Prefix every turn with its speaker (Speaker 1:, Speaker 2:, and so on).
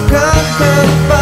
Speaker 1: Come akan kembali